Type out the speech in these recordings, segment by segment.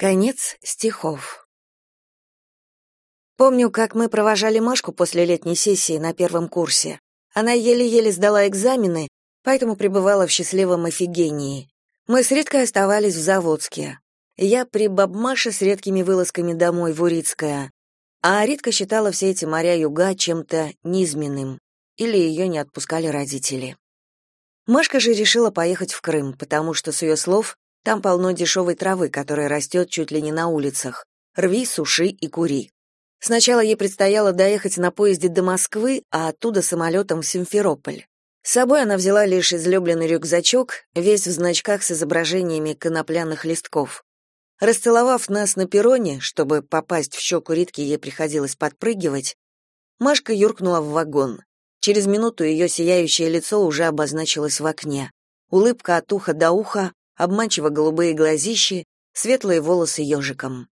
Конец стихов. Помню, как мы провожали Машку после летней сессии на первом курсе. Она еле-еле сдала экзамены, поэтому пребывала в счастливом офигении. Мы с Риткой оставались в Заводске. Я при бабмаше с редкими вылазками домой в Урицкое, а Ритка считала все эти моря-юга чем-то низменным, или ее не отпускали родители. Машка же решила поехать в Крым, потому что, с ее слов, там полно дешевой травы, которая растет чуть ли не на улицах. Рви, суши и кури. Сначала ей предстояло доехать на поезде до Москвы, а оттуда самолетом в Симферополь. С собой она взяла лишь излюбленный рюкзачок, весь в значках с изображениями конопляных листков. Расцеловав нас на перроне, чтобы попасть в щеку Ритки ей приходилось подпрыгивать, Машка юркнула в вагон. Через минуту ее сияющее лицо уже обозначилось в окне. Улыбка от уха до уха, обманчиво голубые глазищи, светлые волосы ежиком.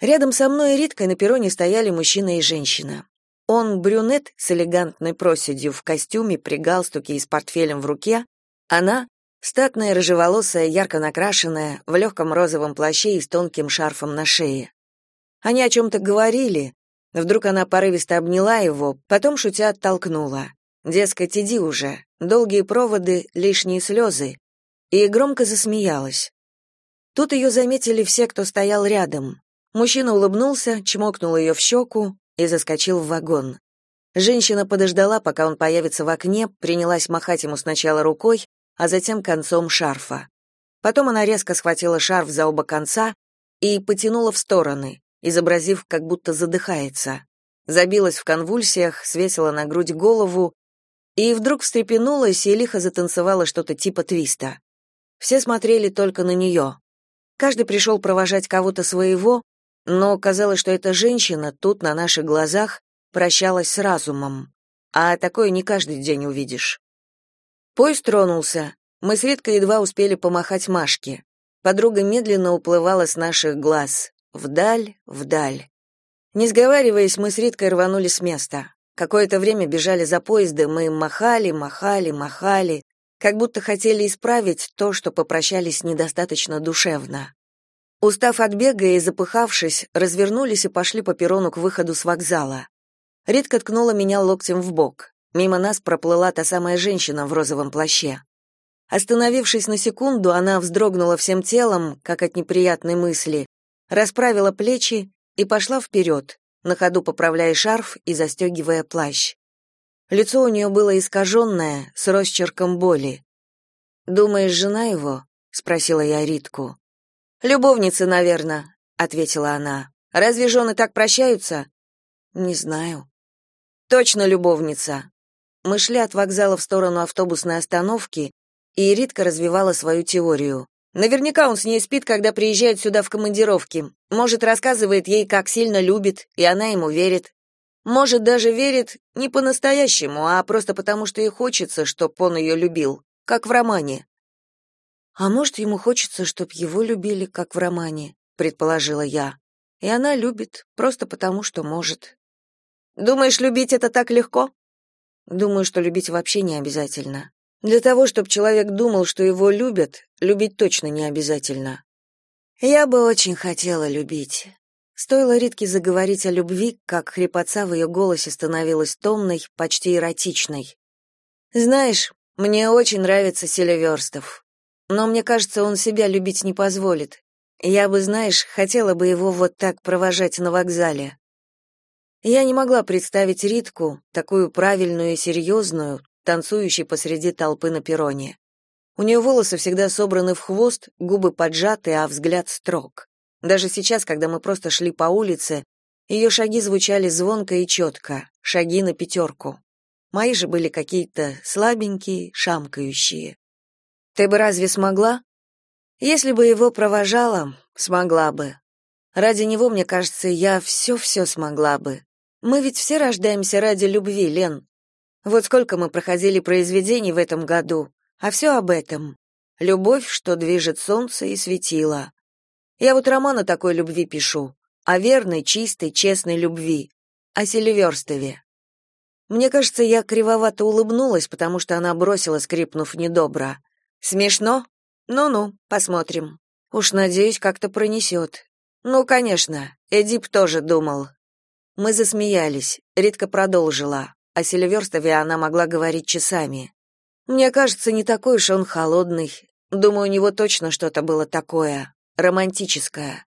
Рядом со мной и Риткой на перроне стояли мужчина и женщина. Он брюнет с элегантной проседью в костюме, при галстуке и с портфелем в руке, она статная рыжеволосая, ярко накрашенная, в легком розовом плаще и с тонким шарфом на шее. Они о чем-то говорили. Вдруг она порывисто обняла его, потом шутя оттолкнула. Дескать, иди уже. Долгие проводы, лишние слезы и громко засмеялась. Тут ее заметили все, кто стоял рядом. Мужчина улыбнулся, чмокнул ее в щеку и заскочил в вагон. Женщина подождала, пока он появится в окне, принялась махать ему сначала рукой, а затем концом шарфа. Потом она резко схватила шарф за оба конца и потянула в стороны, изобразив, как будто задыхается. Забилась в конвульсиях, свесила на грудь голову и вдруг встрепенулась и лихо затанцевала что-то типа твиста. Все смотрели только на нее. Каждый пришел провожать кого-то своего, но казалось, что эта женщина тут на наших глазах прощалась с разумом. А такое не каждый день увидишь. Поезд тронулся. Мы с Риткой едва успели помахать Машке. Подруга медленно уплывала с наших глаз. Вдаль, вдаль. Не сговариваясь, мы с Риткой рванули с места. Какое-то время бежали за поездом, мы махали, махали, махали, как будто хотели исправить то, что попрощались недостаточно душевно. Устав от бега и запыхавшись, развернулись и пошли по перрону к выходу с вокзала. Ритка ткнула меня локтем в бок. Мимо нас проплыла та самая женщина в розовом плаще. Остановившись на секунду, она вздрогнула всем телом, как от неприятной мысли, расправила плечи и пошла вперед, на ходу поправляя шарф и застегивая плащ. Лицо у нее было искаженное, с росчерком боли. «Думаешь, жена его?» — спросила я Ритку. «Любовницы, наверное», — ответила она. «Разве жены так прощаются?» «Не знаю». «Точно любовница». Мы шли от вокзала в сторону автобусной остановки, и Ритка развивала свою теорию. Наверняка он с ней спит, когда приезжает сюда в командировки. Может, рассказывает ей, как сильно любит, и она ему верит. Может, даже верит не по-настоящему, а просто потому, что ей хочется, чтоб он ее любил, как в романе. А может, ему хочется, чтоб его любили, как в романе, предположила я. И она любит, просто потому, что может. Думаешь, любить это так легко? Думаю, что любить вообще не обязательно. Для того, чтобы человек думал, что его любят, любить точно не обязательно. Я бы очень хотела любить. Стоило Ритке заговорить о любви, как хрипотца в ее голосе становилась томной, почти эротичной. «Знаешь, мне очень нравится Селиверстов. Но мне кажется, он себя любить не позволит. Я бы, знаешь, хотела бы его вот так провожать на вокзале». Я не могла представить Ритку, такую правильную и серьезную, танцующей посреди толпы на перроне. У нее волосы всегда собраны в хвост, губы поджаты, а взгляд строг. Даже сейчас, когда мы просто шли по улице, ее шаги звучали звонко и четко, шаги на пятерку. Мои же были какие-то слабенькие, шамкающие. Ты бы разве смогла? Если бы его провожала, смогла бы. Ради него, мне кажется, я все-все смогла бы. Мы ведь все рождаемся ради любви, Лен. Вот сколько мы проходили произведений в этом году, а все об этом. Любовь, что движет солнце и светило. Я вот роман о такой любви пишу, о верной, чистой, честной любви, о Селиверстове. Мне кажется, я кривовато улыбнулась, потому что она бросила, скрипнув недобро. Смешно? Ну-ну, посмотрим. Уж надеюсь, как-то пронесет. Ну, конечно, Эдип тоже думал. Мы засмеялись. Ритка продолжила. О Селиверстове она могла говорить часами. Мне кажется, не такой уж он холодный. Думаю, у него точно что-то было такое, романтическое.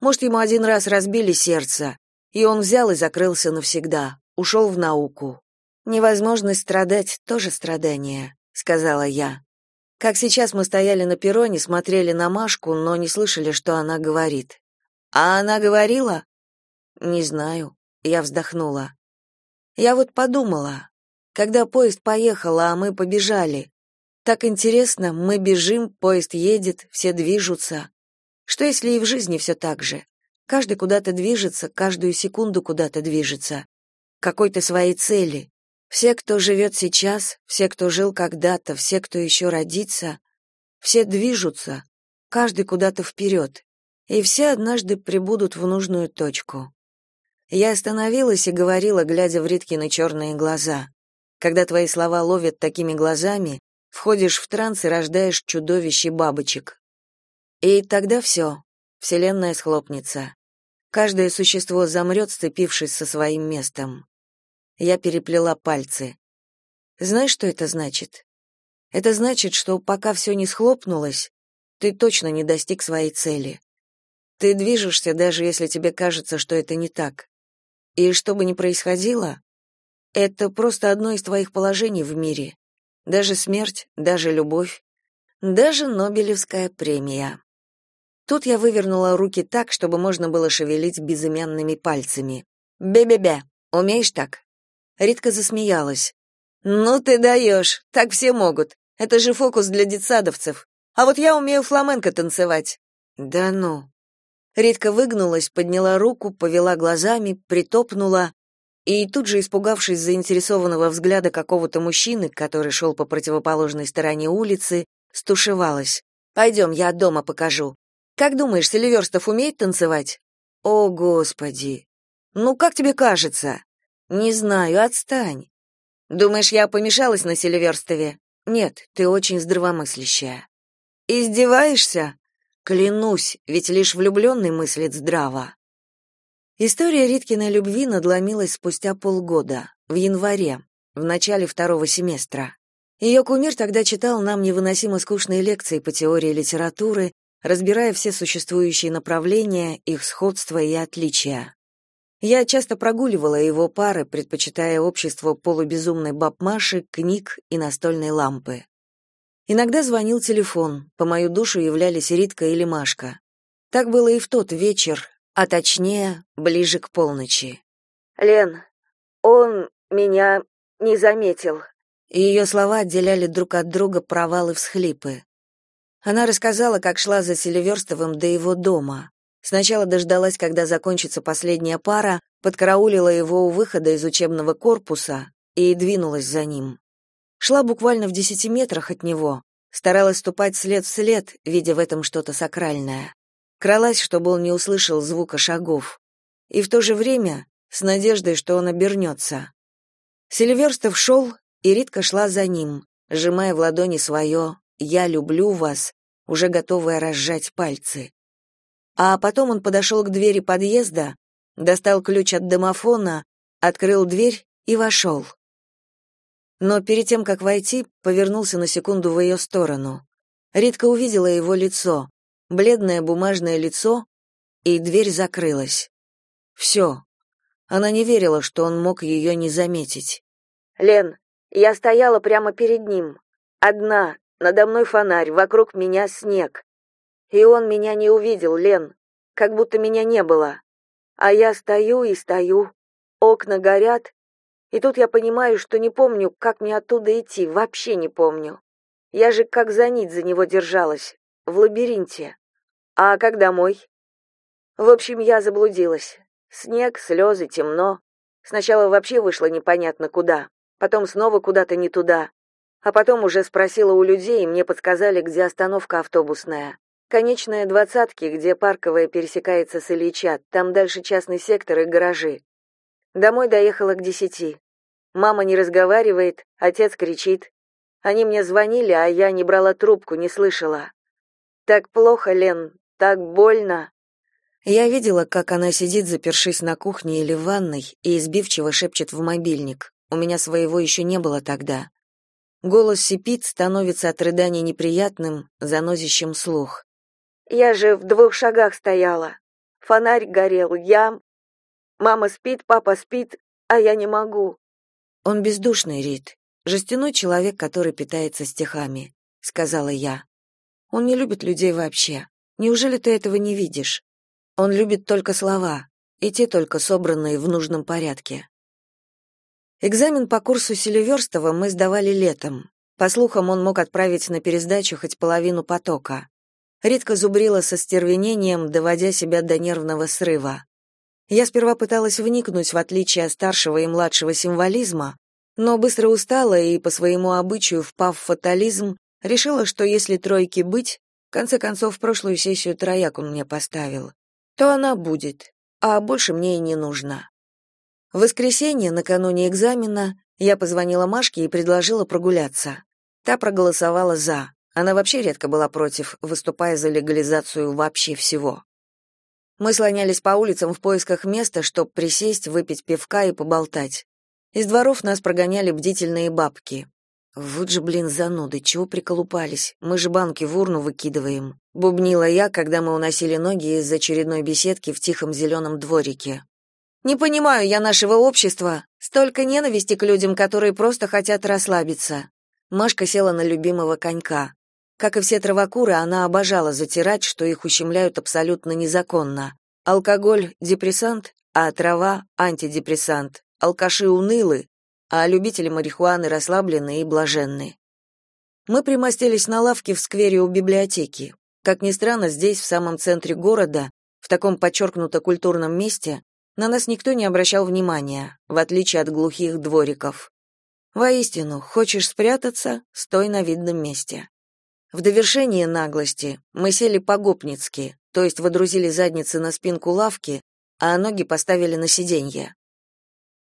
Может, ему один раз разбили сердце, и он взял и закрылся навсегда, ушел в науку. Невозможность страдать тоже страдание, сказала я. Как сейчас мы стояли на перроне, смотрели на Машку, но не слышали, что она говорит. А она говорила? Не знаю, я вздохнула. Я вот подумала, когда поезд поехал, а мы побежали. Так интересно, мы бежим, поезд едет, все движутся. Что если и в жизни все так же? Каждый куда-то движется, каждую секунду куда-то движется. Какой-то своей цели. Все, кто живет сейчас, все, кто жил когда-то, все, кто еще родится, все движутся, каждый куда-то вперед, и все однажды прибудут в нужную точку. Я остановилась и говорила, глядя в Риткины черные глаза. Когда твои слова ловят такими глазами, входишь в транс и рождаешь чудовище бабочек. И тогда все, вселенная схлопнется. Каждое существо замрет, сцепившись со своим местом. Я переплела пальцы. Знаешь, что это значит? Это значит, что пока все не схлопнулось, ты точно не достиг своей цели. Ты движешься, даже если тебе кажется, что это не так. И что бы ни происходило, это просто одно из твоих положений в мире. Даже смерть, даже любовь, даже Нобелевская премия. Тут я вывернула руки так, чтобы можно было шевелить безымянными пальцами. «Бе-бе-бе, умеешь так?» Ритка засмеялась. «Ну ты даешь, так все могут. Это же фокус для детсадовцев. А вот я умею фламенко танцевать». «Да ну». Ритка выгнулась, подняла руку, повела глазами, притопнула, и тут же, испугавшись заинтересованного взгляда какого-то мужчины, который шел по противоположной стороне улицы, стушевалась. «Пойдем, я дома покажу. Как думаешь, Селиверстов умеет танцевать?» «О, Господи! Ну, как тебе кажется?» «Не знаю, отстань». «Думаешь, я помешалась на Селиверстове?» «Нет, ты очень здравомыслящая». «Издеваешься?» «Клянусь, ведь лишь влюбленный мыслит здраво». История Риткиной любви надломилась спустя полгода, в январе, в начале второго семестра. Ее кумир тогда читал нам невыносимо скучные лекции по теории литературы, разбирая все существующие направления, их сходства и отличия. Я часто прогуливала его пары, предпочитая общество полубезумной бабмаши, книг и настольной лампы. Иногда звонил телефон, по мою душу являлись Ритка или Машка. Так было и в тот вечер, а точнее, ближе к полночи. «Лен, он меня не заметил». Ее слова отделяли друг от друга провалы всхлипы. Она рассказала, как шла за Селиверстовым до его дома. Сначала дождалась, когда закончится последняя пара, подкараулила его у выхода из учебного корпуса и двинулась за ним. Шла буквально в десяти метрах от него, старалась ступать след в след, видя в этом что-то сакральное кралась, чтобы он не услышал звука шагов, и в то же время с надеждой, что он обернется. Сильверстов шел, и Ритка шла за ним, сжимая в ладони свое «Я люблю вас», уже готовая разжать пальцы. А потом он подошел к двери подъезда, достал ключ от домофона, открыл дверь и вошел. Но перед тем, как войти, повернулся на секунду в ее сторону. Ритка увидела его лицо, бледное бумажное лицо, и дверь закрылась. Все. Она не верила, что он мог ее не заметить. «Лен, я стояла прямо перед ним. Одна, надо мной фонарь, вокруг меня снег. И он меня не увидел, Лен, как будто меня не было. А я стою и стою, окна горят, и тут я понимаю, что не помню, как мне оттуда идти, вообще не помню. Я же как за нить за него держалась, в лабиринте. А как домой? В общем, я заблудилась. Снег, слезы, темно. Сначала вообще вышла непонятно куда, потом снова куда-то не туда. А потом уже спросила у людей, и мне подсказали, где остановка автобусная. Конечная двадцатки, где парковая пересекается с Ильича, там дальше частный сектор и гаражи. Домой доехала к десяти. Мама не разговаривает, отец кричит. Они мне звонили, а я не брала трубку, не слышала. так плохо, Лен, так больно. Я видела, как она сидит, запершись на кухне или в ванной, и избивчиво шепчет в мобильник. У меня своего еще не было тогда. Голос сипит, становится от рыдания неприятным, занозящим слух. Я же в двух шагах стояла. Фонарь горел, я... Мама спит, папа спит, а я не могу. Он бездушный, Рит. Жестяной человек, который питается стихами, сказала я. Он не любит людей вообще. Неужели ты этого не видишь? Он любит только слова, и те только собранные в нужном порядке. Экзамен по курсу Селиверстова мы сдавали летом. По слухам, он мог отправить на пересдачу хоть половину потока. Ритка зубрила со стервенением, доводя себя до нервного срыва. Я сперва пыталась вникнуть в отличие старшего и младшего символизма, но быстро устала и, по своему обычаю, впав в фатализм, решила, что если тройки быть, в конце концов, в прошлую сессию трояк он мне поставил, то она будет, а больше мне и не нужно. В воскресенье, накануне экзамена, я позвонила Машке и предложила прогуляться. Та проголосовала «за». Она вообще редко была против, выступая за легализацию вообще всего. Мы слонялись по улицам в поисках места, чтобы присесть, выпить пивка и поболтать. Из дворов нас прогоняли бдительные бабки. Вот же, блин, зануды, чего приколупались? Мы же банки в урну выкидываем. Бубнила я, когда мы уносили ноги из очередной беседки в тихом зеленом дворике. Не понимаю я нашего общества. Столько ненависти к людям, которые просто хотят расслабиться. Машка села на любимого конька. Как и все травокуры, она обожала затирать, что их ущемляют абсолютно незаконно. Алкоголь депрессант, а трава антидепрессант. Алкаши унылы, а любители марихуаны расслаблены и блаженны. Мы примостились на лавке в сквере у библиотеки. Как ни странно, здесь, в самом центре города, в таком подчеркнуто культурном месте, на нас никто не обращал внимания, в отличие от глухих двориков. Воистину, хочешь спрятаться, стой на видном месте. В довершение наглости мы сели по-гопницки, то есть водрузили задницы на спинку лавки, а ноги поставили на сиденье.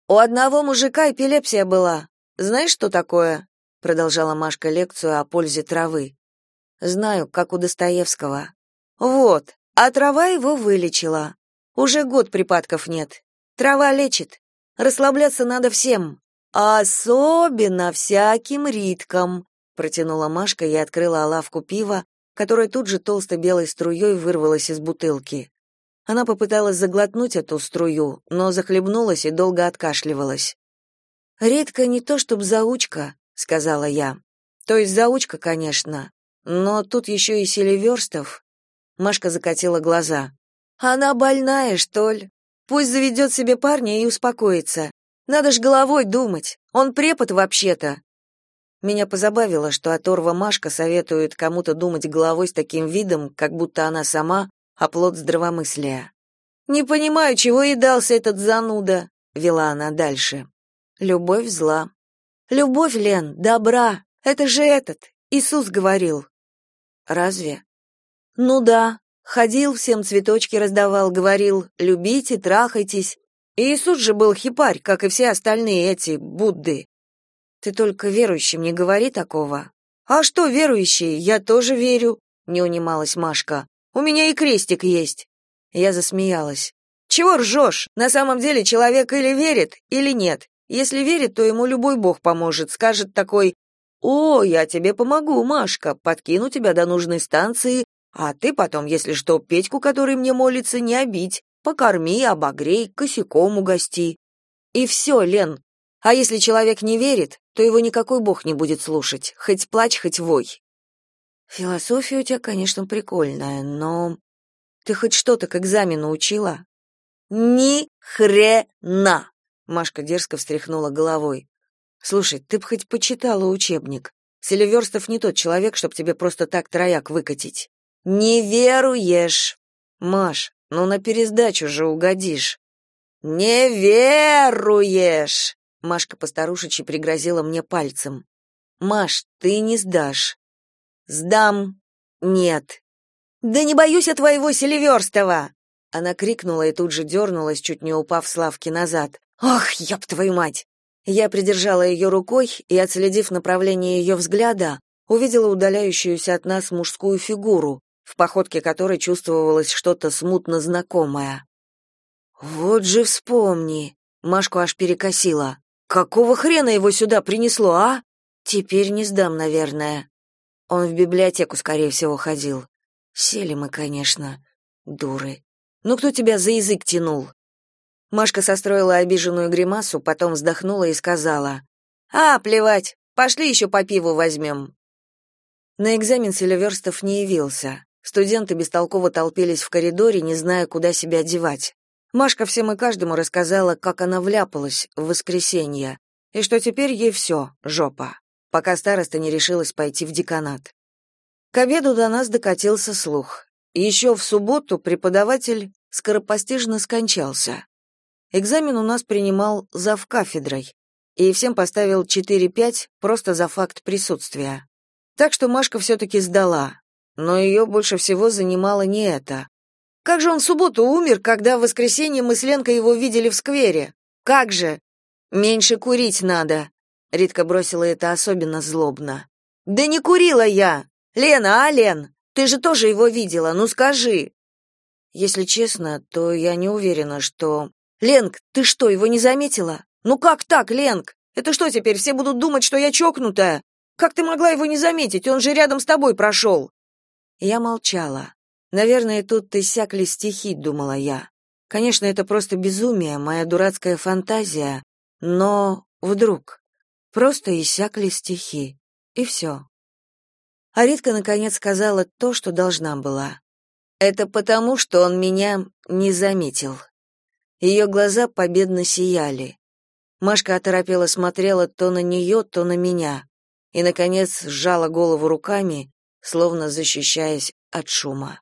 У одного мужика эпилепсия была. Знаешь, что такое? продолжала Машка лекцию о пользе травы. Знаю, как у Достоевского. Вот, а трава его вылечила. Уже год припадков нет. Трава лечит. Расслабляться надо всем. Особенно всяким риткам, протянула Машка и открыла лавку пива, которое тут же толстой белой струей вырвалось из бутылки. Она попыталась заглотнуть эту струю, но захлебнулась и долго откашливалась. «Редко не то чтоб заучка», — сказала я. «То есть заучка, конечно, но тут еще и Селиверстов». Машка закатила глаза. Она больная, что ли? Пусть заведет себе парня и успокоится. Надо ж головой думать. Он препод вообще-то. Меня позабавило, что оторва Машка советует кому-то думать головой с таким видом, как будто она сама оплот здравомыслия. Не понимаю, чего и дался этот зануда, вела она дальше. Любовь зла. Любовь, Лен, добра. Это же этот Иисус говорил. Разве? Ну да, Ходил, всем цветочки раздавал, говорил «любите, трахайтесь». Иисус же был хипарь, как и все остальные эти Будды. Ты только верующим не говори такого. А что верующие? Я тоже верю, не унималась Машка. У меня и крестик есть. Я засмеялась. Чего ржешь? На самом деле человек или верит, или нет. Если верит, то ему любой бог поможет, скажет такой: "О, я тебе помогу, Машка, подкину тебя до нужной станции, а ты потом, если что, Петьку, который мне молится, не обидь. Покорми, обогрей, косяком угости. И все, Лен. А если человек не верит, то его никакой бог не будет слушать, хоть плачь, хоть вой. Философия у тебя, конечно, прикольная, но ты хоть что-то к экзамену учила? Ни хрена. Машка дерзко встряхнула головой. Слушай, ты б хоть почитала учебник. Селиверстов не тот человек, чтобы тебе просто так трояк выкатить. Не веруешь. Маш, ну на пересдачу же угодишь. Не веруешь. Машка постарушечи пригрозила мне пальцем. Маш, ты не сдашь. Сдам. Нет. Да не боюсь я твоего Селиверстова. Она крикнула и тут же дернулась, чуть не упав с лавки назад. Ах, ёб твою мать. Я придержала ее рукой и, отследив направление ее взгляда, увидела удаляющуюся от нас мужскую фигуру, в походке которой чувствовалось что-то смутно знакомое. «Вот же вспомни!» — Машку аж перекосила. «Какого хрена его сюда принесло, а? Теперь не сдам, наверное». Он в библиотеку, скорее всего, ходил. Сели мы, конечно, дуры. Ну кто тебя за язык тянул? Машка состроила обиженную гримасу, потом вздохнула и сказала: "А, плевать. Пошли еще по пиву возьмем». На экзамен Селиверстов не явился. Студенты бестолково толпились в коридоре, не зная, куда себя одевать. Машка всем и каждому рассказала, как она вляпалась в воскресенье, и что теперь ей все, жопа, пока староста не решилась пойти в деканат. К обеду до нас докатился слух. Еще в субботу преподаватель скоропостижно скончался. Экзамен у нас принимал зав кафедрой, и всем поставил 4-5 просто за факт присутствия. Так что Машка все-таки сдала, но ее больше всего занимало не это. Как же он в субботу умер, когда в воскресенье мы с Ленкой его видели в сквере? Как же? Меньше курить надо. Ритка бросила это особенно злобно. Да не курила я. Лена, а, Лен, ты же тоже его видела, ну скажи. Если честно, то я не уверена, что Ленк, ты что, его не заметила? Ну как так, Ленк? Это что теперь все будут думать, что я чокнутая? Как ты могла его не заметить? Он же рядом с тобой прошел!» Я молчала. Наверное, тут иссякли стихи, думала я. Конечно, это просто безумие, моя дурацкая фантазия, но вдруг просто иссякли стихи, и все. А Ритка наконец сказала то, что должна была. Это потому, что он меня не заметил. Ее глаза победно сияли. Машка оторопела смотрела то на нее, то на меня и наконец сжала голову руками, словно защищаясь от шума.